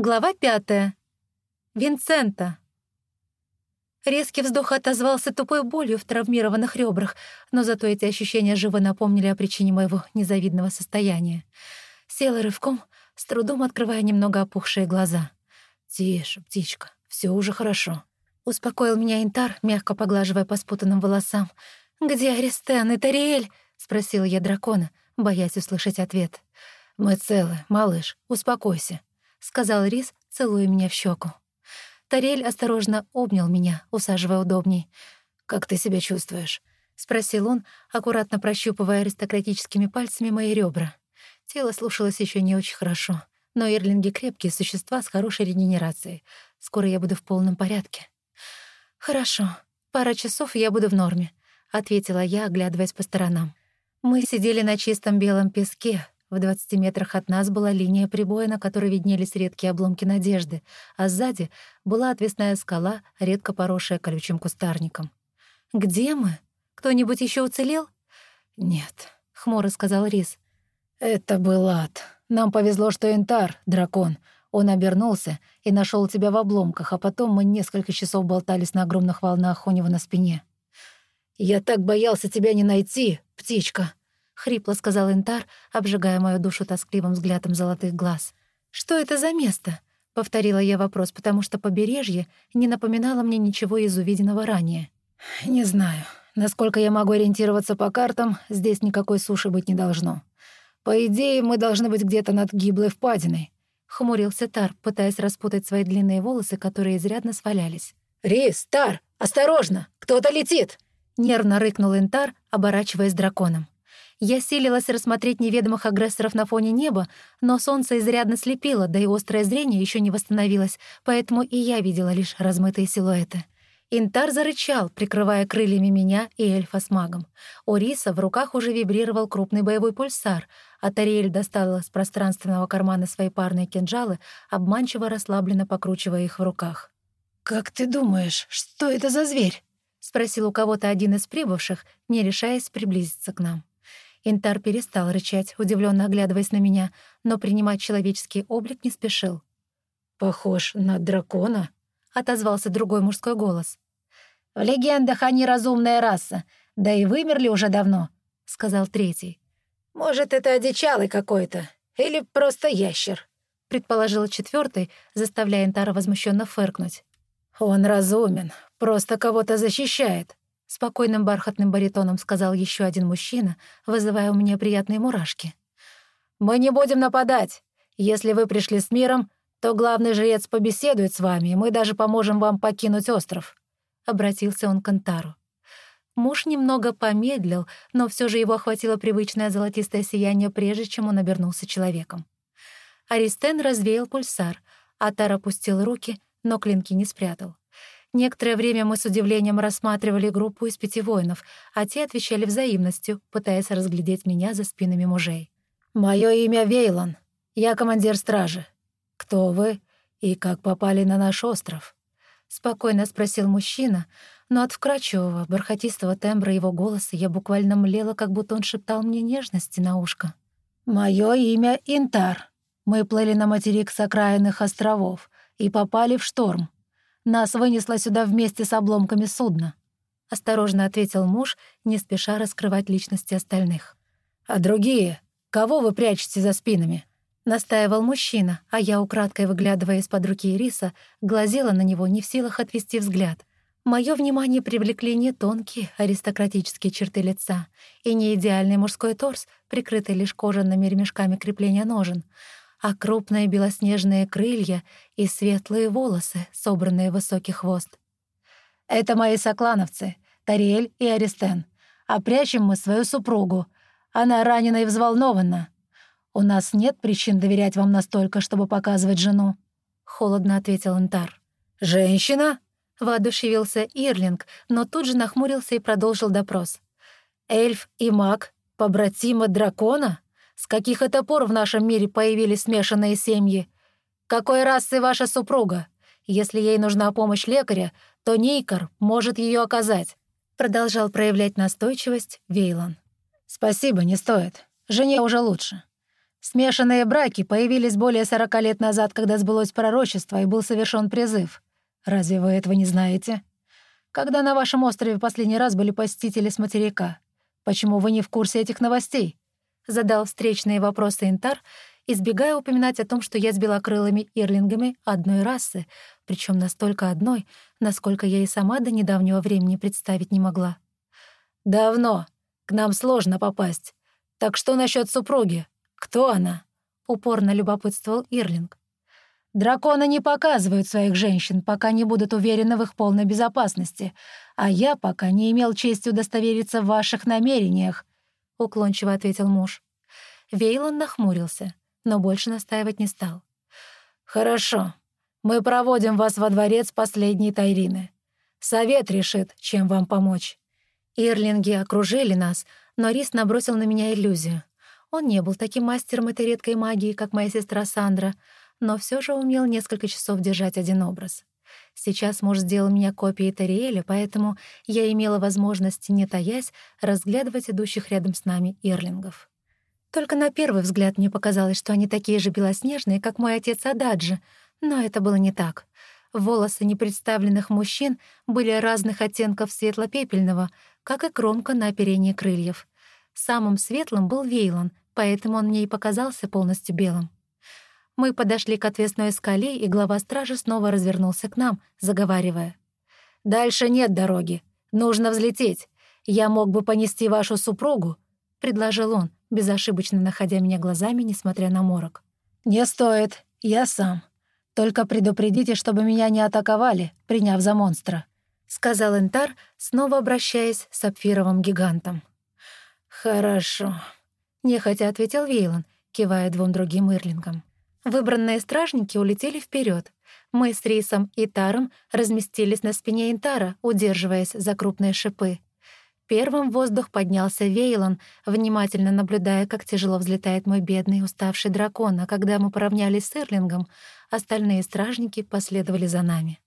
Глава пятая. Винсента. Резкий вздох отозвался тупой болью в травмированных ребрах, но зато эти ощущения живо напомнили о причине моего незавидного состояния. Села рывком, с трудом открывая немного опухшие глаза. «Тише, птичка, все уже хорошо», — успокоил меня Интар, мягко поглаживая по спутанным волосам. «Где Аристен и Тариэль?» — спросила я дракона, боясь услышать ответ. «Мы целы, малыш, успокойся», — сказал Рис, целуя меня в щеку. Тарель осторожно обнял меня, усаживая удобней. «Как ты себя чувствуешь?» — спросил он, аккуратно прощупывая аристократическими пальцами мои ребра. Тело слушалось еще не очень хорошо, но ирлинги — крепкие существа с хорошей регенерацией. Скоро я буду в полном порядке. «Хорошо. Пара часов, и я буду в норме», — ответила я, оглядываясь по сторонам. Мы сидели на чистом белом песке, в 20 метрах от нас была линия прибоя, на которой виднелись редкие обломки надежды, а сзади была отвесная скала, редко поросшая колючим кустарником. «Где мы? Кто-нибудь еще уцелел?» «Нет», — хмуро сказал Рис. «Это был ад. Нам повезло, что Интар, дракон. Он обернулся и нашел тебя в обломках, а потом мы несколько часов болтались на огромных волнах у него на спине. Я так боялся тебя не найти, птичка», — хрипло сказал Интар, обжигая мою душу тоскливым взглядом золотых глаз. «Что это за место?» — повторила я вопрос, потому что побережье не напоминало мне ничего из увиденного ранее. «Не знаю. Насколько я могу ориентироваться по картам, здесь никакой суши быть не должно. По идее, мы должны быть где-то над гиблой впадиной», — хмурился Тар, пытаясь распутать свои длинные волосы, которые изрядно свалялись. «Рис, Тар, осторожно! Кто-то летит!» — нервно рыкнул Интар, оборачиваясь драконом. Я силилась рассмотреть неведомых агрессоров на фоне неба, но солнце изрядно слепило, да и острое зрение еще не восстановилось, поэтому и я видела лишь размытые силуэты. Интар зарычал, прикрывая крыльями меня и эльфа с магом. У Риса в руках уже вибрировал крупный боевой пульсар, а Тариэль достала с пространственного кармана свои парные кинжалы, обманчиво расслабленно покручивая их в руках. «Как ты думаешь, что это за зверь?» — спросил у кого-то один из прибывших, не решаясь приблизиться к нам. Интар перестал рычать, удивленно оглядываясь на меня, но принимать человеческий облик не спешил. «Похож на дракона», — отозвался другой мужской голос. «В легендах они разумная раса, да и вымерли уже давно», — сказал третий. «Может, это одичалый какой-то, или просто ящер», — предположил четвертый, заставляя Интара возмущенно фыркнуть. «Он разумен, просто кого-то защищает», Спокойным бархатным баритоном сказал еще один мужчина, вызывая у меня приятные мурашки. «Мы не будем нападать. Если вы пришли с миром, то главный жрец побеседует с вами, и мы даже поможем вам покинуть остров», — обратился он к Антару. Муж немного помедлил, но все же его охватило привычное золотистое сияние, прежде чем он обернулся человеком. Аристен развеял пульсар, Атар опустил руки, но клинки не спрятал. Некоторое время мы с удивлением рассматривали группу из пяти воинов, а те отвечали взаимностью, пытаясь разглядеть меня за спинами мужей. «Мое имя Вейлон. Я командир стражи. Кто вы и как попали на наш остров?» Спокойно спросил мужчина, но от вкрадчивого, бархатистого тембра его голоса я буквально млела, как будто он шептал мне нежности на ушко. «Мое имя Интар. Мы плыли на материк с окраинных островов и попали в шторм. Нас вынесло сюда вместе с обломками судна», — осторожно ответил муж, не спеша раскрывать личности остальных. «А другие? Кого вы прячете за спинами?» — настаивал мужчина, а я, украдкой выглядывая из-под руки Ириса, глазела на него, не в силах отвести взгляд. Моё внимание привлекли не тонкие аристократические черты лица и не идеальный мужской торс, прикрытый лишь кожаными ремешками крепления ножен — а крупные белоснежные крылья и светлые волосы, собранные в высокий хвост. «Это мои соклановцы, Тариэль и Аристен. А прячем мы свою супругу. Она ранена и взволнована. У нас нет причин доверять вам настолько, чтобы показывать жену», — холодно ответил Антар. «Женщина?» — воодушевился Ирлинг, но тут же нахмурился и продолжил допрос. «Эльф и маг, побратимы дракона?» С каких это пор в нашем мире появились смешанные семьи? Какой расы ваша супруга? Если ей нужна помощь лекаря, то Нейкар может ее оказать», — продолжал проявлять настойчивость Вейлон. «Спасибо, не стоит. Жене уже лучше. Смешанные браки появились более сорока лет назад, когда сбылось пророчество и был совершен призыв. Разве вы этого не знаете? Когда на вашем острове последний раз были посетители с материка? Почему вы не в курсе этих новостей?» Задал встречные вопросы Интар, избегая упоминать о том, что я с белокрылыми ирлингами одной расы, причем настолько одной, насколько я и сама до недавнего времени представить не могла. «Давно. К нам сложно попасть. Так что насчет супруги? Кто она?» — упорно любопытствовал Ирлинг. «Драконы не показывают своих женщин, пока не будут уверены в их полной безопасности, а я пока не имел чести удостовериться в ваших намерениях», — уклончиво ответил муж. Вейлон нахмурился, но больше настаивать не стал. «Хорошо. Мы проводим вас во дворец последней Тайрины. Совет решит, чем вам помочь». Ирлинги окружили нас, но Рис набросил на меня иллюзию. Он не был таким мастером этой редкой магии, как моя сестра Сандра, но все же умел несколько часов держать один образ. Сейчас муж сделал меня копией Тариэля, поэтому я имела возможность, не таясь, разглядывать идущих рядом с нами ирлингов. Только на первый взгляд мне показалось, что они такие же белоснежные, как мой отец Ададжи, но это было не так. Волосы непредставленных мужчин были разных оттенков светло-пепельного, как и кромка на оперении крыльев. Самым светлым был Вейлон, поэтому он мне и показался полностью белым. Мы подошли к отвесной скале, и глава стражи снова развернулся к нам, заговаривая. «Дальше нет дороги. Нужно взлететь. Я мог бы понести вашу супругу», — предложил он, безошибочно находя меня глазами, несмотря на морок. «Не стоит. Я сам. Только предупредите, чтобы меня не атаковали, приняв за монстра», — сказал Энтар, снова обращаясь с сапфировым гигантом. «Хорошо», — нехотя ответил Вейлон, кивая двум другим ирлингам. Выбранные стражники улетели вперед. Мы с Рисом и Таром разместились на спине Интара, удерживаясь за крупные шипы. Первым в воздух поднялся Вейлон, внимательно наблюдая, как тяжело взлетает мой бедный уставший дракон, а когда мы поравнялись с Эрлингом, остальные стражники последовали за нами.